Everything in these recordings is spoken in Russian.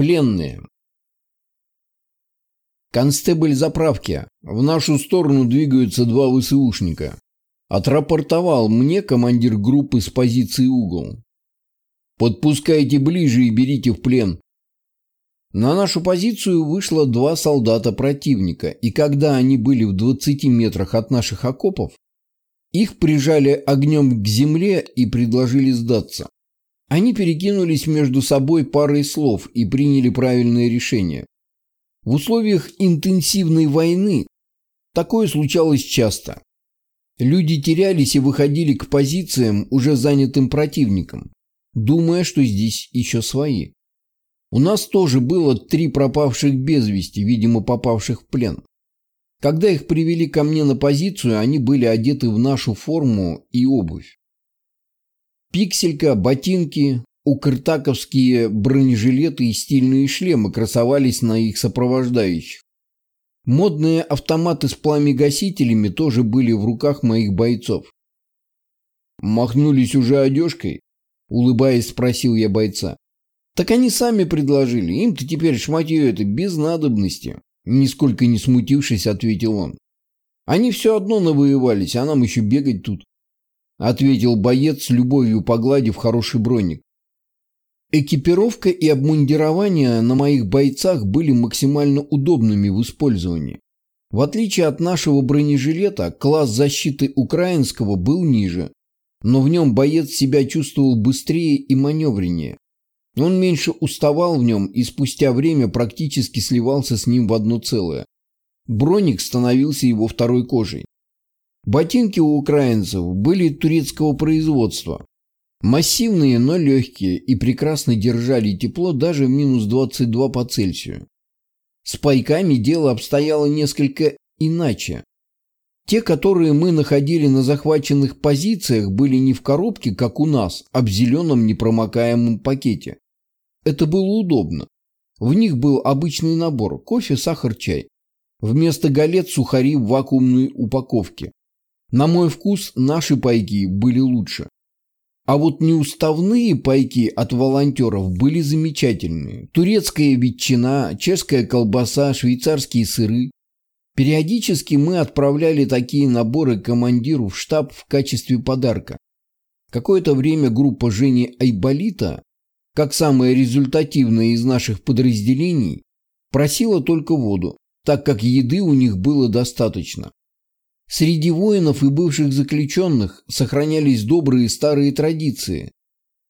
Пленные. Констебль заправки. В нашу сторону двигаются два ВСУшника. Отрапортовал мне командир группы с позиции угол. Подпускайте ближе и берите в плен. На нашу позицию вышло два солдата противника, и когда они были в 20 метрах от наших окопов, их прижали огнем к земле и предложили сдаться. Они перекинулись между собой парой слов и приняли правильное решение. В условиях интенсивной войны такое случалось часто. Люди терялись и выходили к позициям, уже занятым противником, думая, что здесь еще свои. У нас тоже было три пропавших без вести, видимо, попавших в плен. Когда их привели ко мне на позицию, они были одеты в нашу форму и обувь. Пикселька, ботинки, укртаковские бронежилеты и стильные шлемы красовались на их сопровождающих. Модные автоматы с пламегасителями тоже были в руках моих бойцов. «Махнулись уже одежкой?» – улыбаясь, спросил я бойца. «Так они сами предложили. Им-то теперь шматье это без надобности», – нисколько не смутившись, ответил он. «Они все одно навоевались, а нам еще бегать тут» ответил боец с любовью погладив хороший броник. Экипировка и обмундирование на моих бойцах были максимально удобными в использовании. В отличие от нашего бронежилета, класс защиты украинского был ниже, но в нем боец себя чувствовал быстрее и маневреннее. Он меньше уставал в нем и спустя время практически сливался с ним в одно целое. Броник становился его второй кожей. Ботинки у украинцев были турецкого производства. Массивные, но легкие и прекрасно держали тепло даже в минус 22 по Цельсию. С пайками дело обстояло несколько иначе. Те, которые мы находили на захваченных позициях, были не в коробке, как у нас, а в зеленом непромокаемом пакете. Это было удобно. В них был обычный набор – кофе, сахар, чай. Вместо галет сухари в вакуумной упаковке. На мой вкус наши пайки были лучше. А вот неуставные пайки от волонтеров были замечательные. Турецкая ветчина, чешская колбаса, швейцарские сыры. Периодически мы отправляли такие наборы командиру в штаб в качестве подарка. Какое-то время группа Жени Айболита, как самая результативная из наших подразделений, просила только воду, так как еды у них было достаточно. Среди воинов и бывших заключенных сохранялись добрые старые традиции.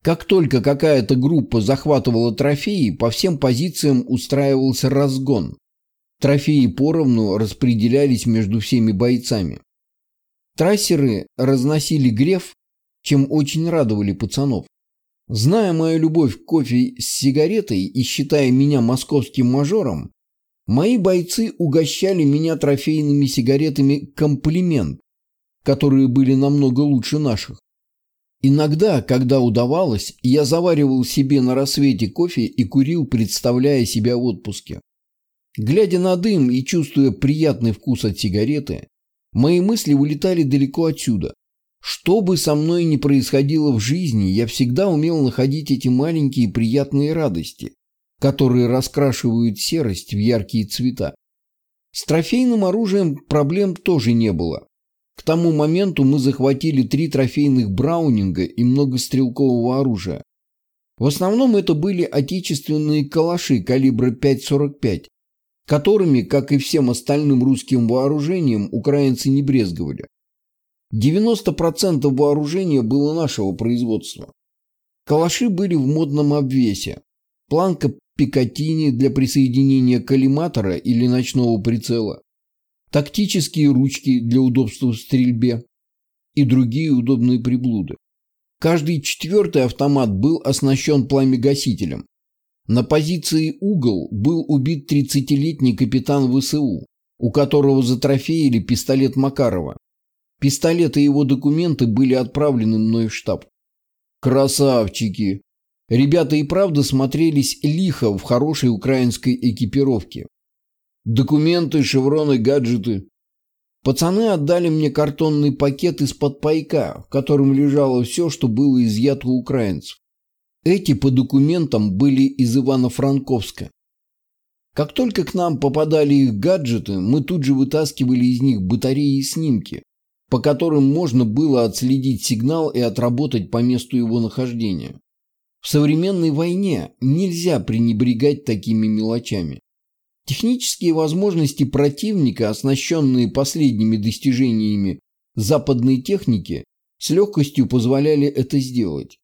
Как только какая-то группа захватывала трофеи, по всем позициям устраивался разгон. Трофеи поровну распределялись между всеми бойцами. Трассеры разносили греф, чем очень радовали пацанов. Зная мою любовь к кофе с сигаретой и считая меня московским мажором, Мои бойцы угощали меня трофейными сигаретами «Комплимент», которые были намного лучше наших. Иногда, когда удавалось, я заваривал себе на рассвете кофе и курил, представляя себя в отпуске. Глядя на дым и чувствуя приятный вкус от сигареты, мои мысли улетали далеко отсюда. Что бы со мной ни происходило в жизни, я всегда умел находить эти маленькие приятные радости, которые раскрашивают серость в яркие цвета. С трофейным оружием проблем тоже не было. К тому моменту мы захватили три трофейных браунинга и много стрелкового оружия. В основном это были отечественные калаши калибра 5,45, которыми, как и всем остальным русским вооружением, украинцы не брезговали. 90% вооружения было нашего производства. Калаши были в модном обвесе. Планка Пикатини для присоединения коллиматора или ночного прицела, тактические ручки для удобства в стрельбе и другие удобные приблуды. Каждый четвертый автомат был оснащен пламегасителем. На позиции «Угол» был убит 30-летний капитан ВСУ, у которого затрофеили пистолет Макарова. Пистолет и его документы были отправлены мной в штаб. «Красавчики!» Ребята и правда смотрелись лихо в хорошей украинской экипировке. Документы, шевроны, гаджеты. Пацаны отдали мне картонный пакет из-под пайка, в котором лежало все, что было изъято у украинцев. Эти по документам были из Ивано-Франковска. Как только к нам попадали их гаджеты, мы тут же вытаскивали из них батареи и снимки, по которым можно было отследить сигнал и отработать по месту его нахождения. В современной войне нельзя пренебрегать такими мелочами. Технические возможности противника, оснащенные последними достижениями западной техники, с легкостью позволяли это сделать.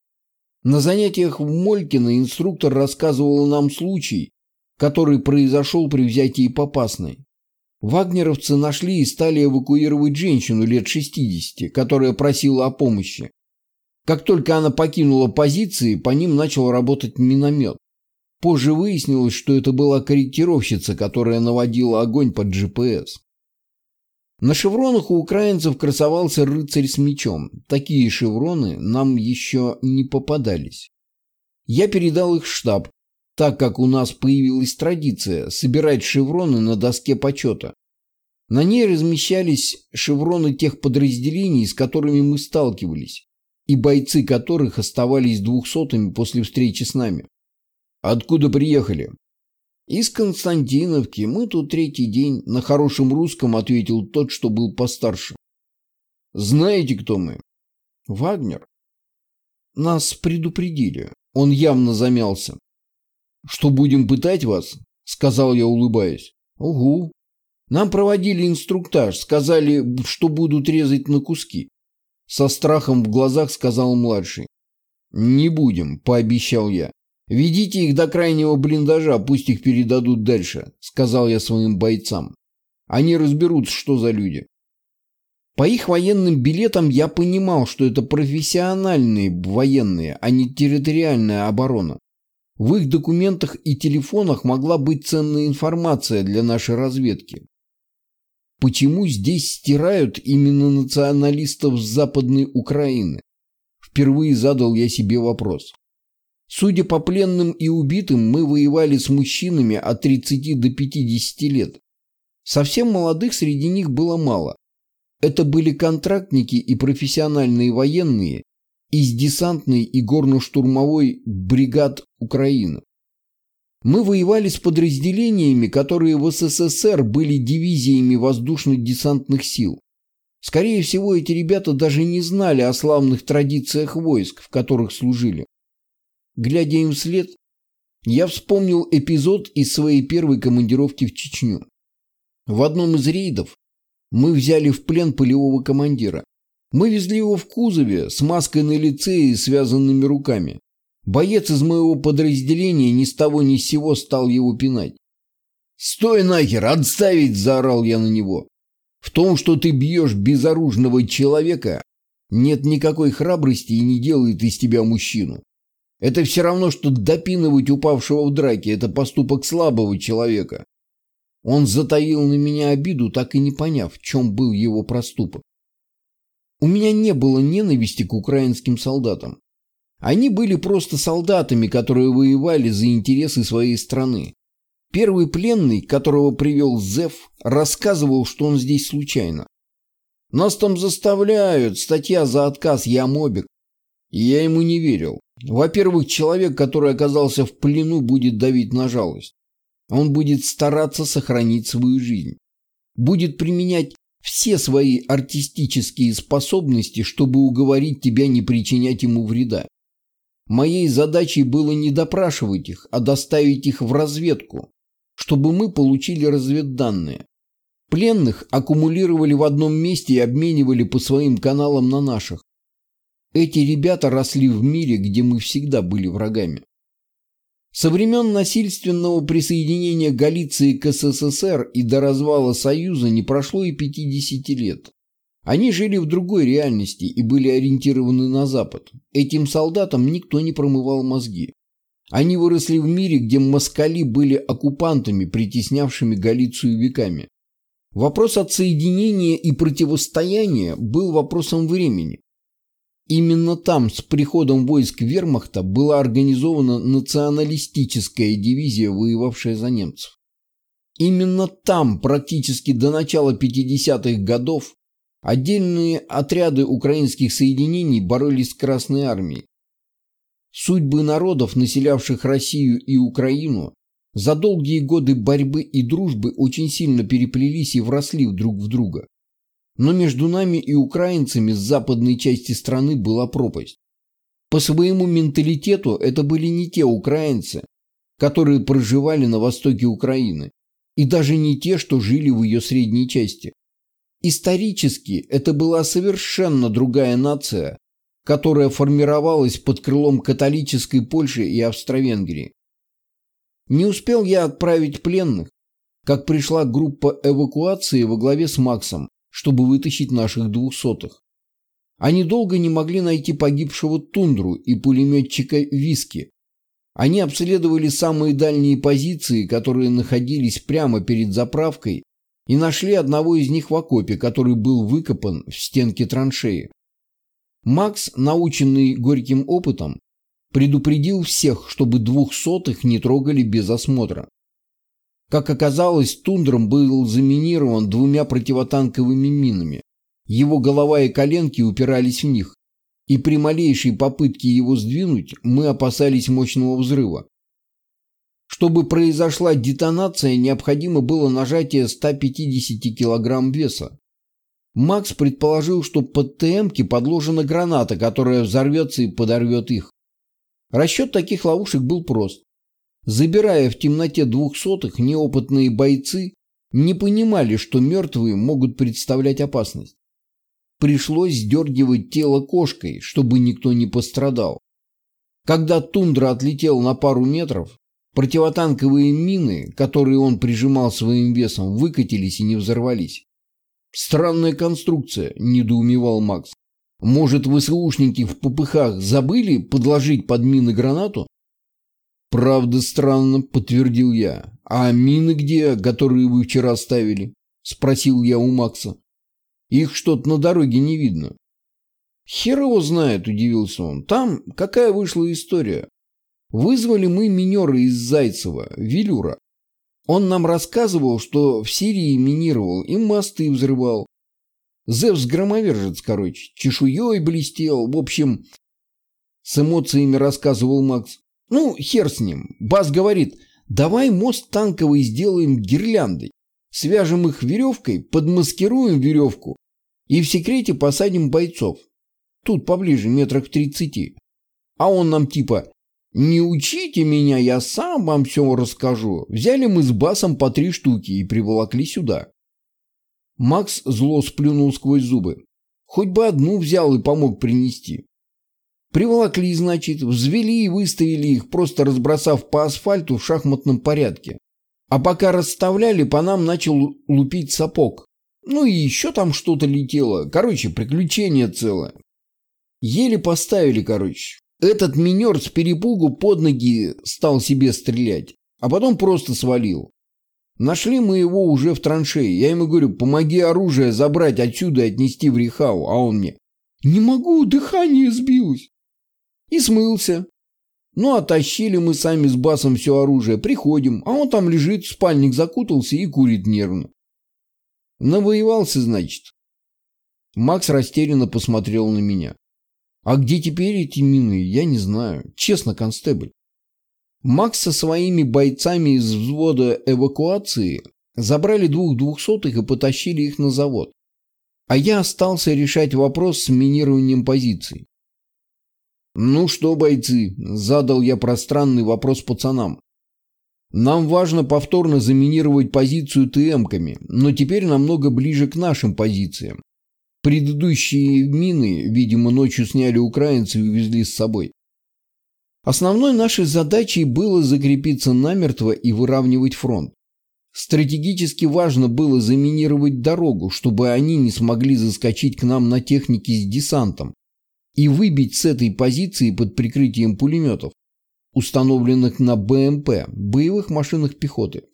На занятиях в Молькино инструктор рассказывал нам случай, который произошел при взятии Попасной. Вагнеровцы нашли и стали эвакуировать женщину лет 60, которая просила о помощи. Как только она покинула позиции, по ним начал работать миномет. Позже выяснилось, что это была корректировщица, которая наводила огонь под GPS. На шевронах у украинцев красовался рыцарь с мечом. Такие шевроны нам еще не попадались. Я передал их в штаб, так как у нас появилась традиция собирать шевроны на доске почета. На ней размещались шевроны тех подразделений, с которыми мы сталкивались, и бойцы которых оставались двухсотыми после встречи с нами. «Откуда приехали?» «Из Константиновки. Мы тут третий день. На хорошем русском ответил тот, что был постарше». «Знаете, кто мы?» «Вагнер». «Нас предупредили». Он явно замялся. «Что будем пытать вас?» — сказал я, улыбаясь. «Угу. Нам проводили инструктаж, сказали, что будут резать на куски». Со страхом в глазах сказал младший. «Не будем», — пообещал я. «Ведите их до крайнего блиндажа, пусть их передадут дальше», — сказал я своим бойцам. «Они разберутся, что за люди». По их военным билетам я понимал, что это профессиональные военные, а не территориальная оборона. В их документах и телефонах могла быть ценная информация для нашей разведки. Почему здесь стирают именно националистов с Западной Украины? Впервые задал я себе вопрос. Судя по пленным и убитым, мы воевали с мужчинами от 30 до 50 лет. Совсем молодых среди них было мало. Это были контрактники и профессиональные военные, из десантной и горно-штурмовой бригад Украины. Мы воевали с подразделениями, которые в СССР были дивизиями воздушно-десантных сил. Скорее всего, эти ребята даже не знали о славных традициях войск, в которых служили. Глядя им вслед, я вспомнил эпизод из своей первой командировки в Чечню. В одном из рейдов мы взяли в плен полевого командира. Мы везли его в кузове с маской на лице и связанными руками. Боец из моего подразделения ни с того ни с сего стал его пинать. «Стой нахер! Отставить!» – заорал я на него. «В том, что ты бьешь безоружного человека, нет никакой храбрости и не делает из тебя мужчину. Это все равно, что допинывать упавшего в драке – это поступок слабого человека». Он затаил на меня обиду, так и не поняв, в чем был его проступок. У меня не было ненависти к украинским солдатам. Они были просто солдатами, которые воевали за интересы своей страны. Первый пленный, которого привел Зев, рассказывал, что он здесь случайно. «Нас там заставляют, статья за отказ, я мобик». Я ему не верил. Во-первых, человек, который оказался в плену, будет давить на жалость. Он будет стараться сохранить свою жизнь. Будет применять все свои артистические способности, чтобы уговорить тебя не причинять ему вреда. Моей задачей было не допрашивать их, а доставить их в разведку, чтобы мы получили разведданные. Пленных аккумулировали в одном месте и обменивали по своим каналам на наших. Эти ребята росли в мире, где мы всегда были врагами. Со времен насильственного присоединения Галиции к СССР и до развала Союза не прошло и 50 лет. Они жили в другой реальности и были ориентированы на Запад. Этим солдатам никто не промывал мозги. Они выросли в мире, где москали были оккупантами, притеснявшими Галицию веками. Вопрос отсоединения и противостояния был вопросом времени. Именно там с приходом войск вермахта была организована националистическая дивизия, воевавшая за немцев. Именно там практически до начала 50-х годов отдельные отряды украинских соединений боролись с Красной Армией. Судьбы народов, населявших Россию и Украину, за долгие годы борьбы и дружбы очень сильно переплелись и вросли друг в друга. Но между нами и украинцами с западной части страны была пропасть. По своему менталитету это были не те украинцы, которые проживали на востоке Украины, и даже не те, что жили в ее средней части. Исторически это была совершенно другая нация, которая формировалась под крылом католической Польши и Австро-Венгрии. Не успел я отправить пленных, как пришла группа эвакуации во главе с Максом, чтобы вытащить наших двухсотых. Они долго не могли найти погибшего тундру и пулеметчика Виски. Они обследовали самые дальние позиции, которые находились прямо перед заправкой, и нашли одного из них в окопе, который был выкопан в стенке траншеи. Макс, наученный горьким опытом, предупредил всех, чтобы двухсотых не трогали без осмотра. Как оказалось, тундром был заминирован двумя противотанковыми минами. Его голова и коленки упирались в них, и при малейшей попытке его сдвинуть мы опасались мощного взрыва. Чтобы произошла детонация, необходимо было нажатие 150 кг веса. Макс предположил, что под ТМки подложена граната, которая взорвется и подорвет их. Расчет таких ловушек был прост. Забирая в темноте двухсотых, неопытные бойцы не понимали, что мертвые могут представлять опасность. Пришлось сдергивать тело кошкой, чтобы никто не пострадал. Когда тундра отлетел на пару метров, противотанковые мины, которые он прижимал своим весом, выкатились и не взорвались. «Странная конструкция», – недоумевал Макс. «Может, ВСУшники в попыхах забыли подложить под мины гранату?» «Правда странно», – подтвердил я. «А мины где, которые вы вчера ставили?» – спросил я у Макса. «Их что-то на дороге не видно». «Хер его знает», – удивился он. «Там какая вышла история? Вызвали мы минера из Зайцева, Велюра. Он нам рассказывал, что в Сирии минировал и мосты взрывал. Зевс-громовержец, короче, чешуей блестел. В общем, с эмоциями рассказывал Макс. Ну, хер с ним. Бас говорит, давай мост танковый сделаем гирляндой. Свяжем их веревкой, подмаскируем веревку и в секрете посадим бойцов. Тут поближе, метрах в тридцати. А он нам типа, «Не учите меня, я сам вам все расскажу». Взяли мы с Басом по три штуки и приволокли сюда. Макс зло сплюнул сквозь зубы. Хоть бы одну взял и помог принести. Приволокли, значит, взвели и выставили их, просто разбросав по асфальту в шахматном порядке. А пока расставляли, по нам начал лупить сапог. Ну и еще там что-то летело. Короче, приключение целое. Еле поставили, короче. Этот минер с перепугу под ноги стал себе стрелять, а потом просто свалил. Нашли мы его уже в траншее. Я ему говорю, помоги оружие забрать отсюда и отнести в Рихау. А он мне, не могу, дыхание сбилось. И смылся. Ну, оттащили мы сами с басом все оружие. Приходим, а он там лежит, в спальник закутался и курит нервно. Навоевался, значит. Макс растерянно посмотрел на меня. А где теперь эти мины, я не знаю. Честно, констебль. Макс со своими бойцами из взвода эвакуации забрали двух двухсотых и потащили их на завод. А я остался решать вопрос с минированием позиций. «Ну что, бойцы?» – задал я пространный вопрос пацанам. «Нам важно повторно заминировать позицию ТМками, но теперь намного ближе к нашим позициям. Предыдущие мины, видимо, ночью сняли украинцы и увезли с собой. Основной нашей задачей было закрепиться намертво и выравнивать фронт. Стратегически важно было заминировать дорогу, чтобы они не смогли заскочить к нам на технике с десантом и выбить с этой позиции под прикрытием пулеметов, установленных на БМП, боевых машинах пехоты.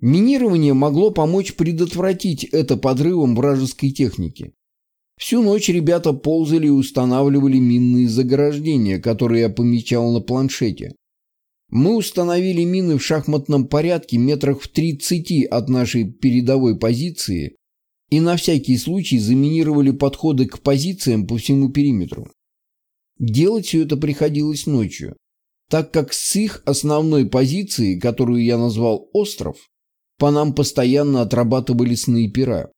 Минирование могло помочь предотвратить это подрывом вражеской техники. Всю ночь ребята ползали и устанавливали минные заграждения, которые я помечал на планшете. Мы установили мины в шахматном порядке метрах в 30 от нашей передовой позиции и на всякий случай заминировали подходы к позициям по всему периметру. Делать все это приходилось ночью, так как с их основной позиции, которую я назвал «Остров», по нам постоянно отрабатывали снайпера.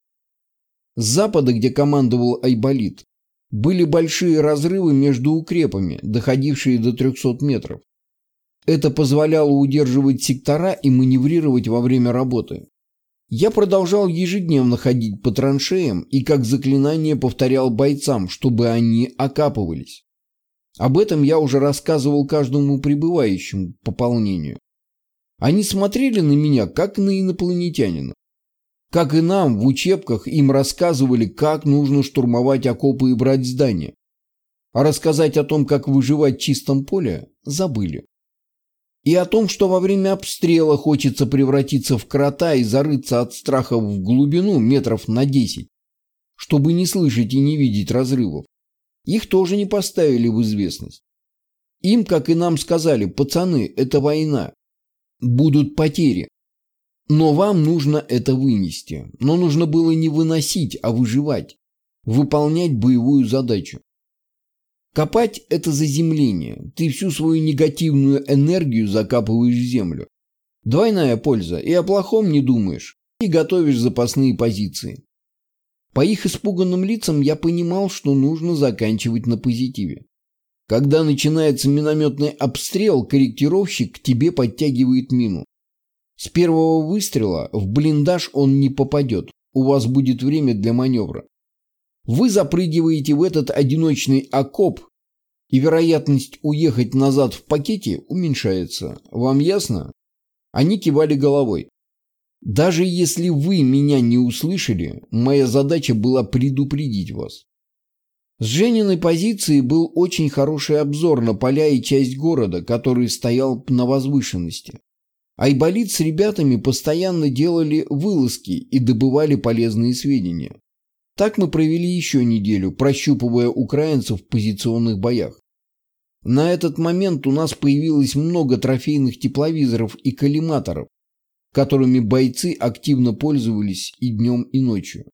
С запада, где командовал Айболит, были большие разрывы между укрепами, доходившие до 300 метров. Это позволяло удерживать сектора и маневрировать во время работы. Я продолжал ежедневно ходить по траншеям и как заклинание повторял бойцам, чтобы они окапывались. Об этом я уже рассказывал каждому прибывающему пополнению. Они смотрели на меня, как на инопланетянина. Как и нам, в учебках им рассказывали, как нужно штурмовать окопы и брать здания. А рассказать о том, как выживать в чистом поле, забыли. И о том, что во время обстрела хочется превратиться в крота и зарыться от страха в глубину метров на десять, чтобы не слышать и не видеть разрывов. Их тоже не поставили в известность. Им, как и нам, сказали, пацаны, это война. Будут потери. Но вам нужно это вынести. Но нужно было не выносить, а выживать. Выполнять боевую задачу. Копать – это заземление. Ты всю свою негативную энергию закапываешь в землю. Двойная польза. И о плохом не думаешь. И готовишь запасные позиции. По их испуганным лицам я понимал, что нужно заканчивать на позитиве. Когда начинается минометный обстрел, корректировщик к тебе подтягивает мину. С первого выстрела в блиндаж он не попадет. У вас будет время для маневра. Вы запрыгиваете в этот одиночный окоп, и вероятность уехать назад в пакете уменьшается. Вам ясно? Они кивали головой. Даже если вы меня не услышали, моя задача была предупредить вас. С Жениной позиции был очень хороший обзор на поля и часть города, который стоял на возвышенности. Айболит с ребятами постоянно делали вылазки и добывали полезные сведения. Так мы провели еще неделю, прощупывая украинцев в позиционных боях. На этот момент у нас появилось много трофейных тепловизоров и коллиматоров, которыми бойцы активно пользовались и днем, и ночью.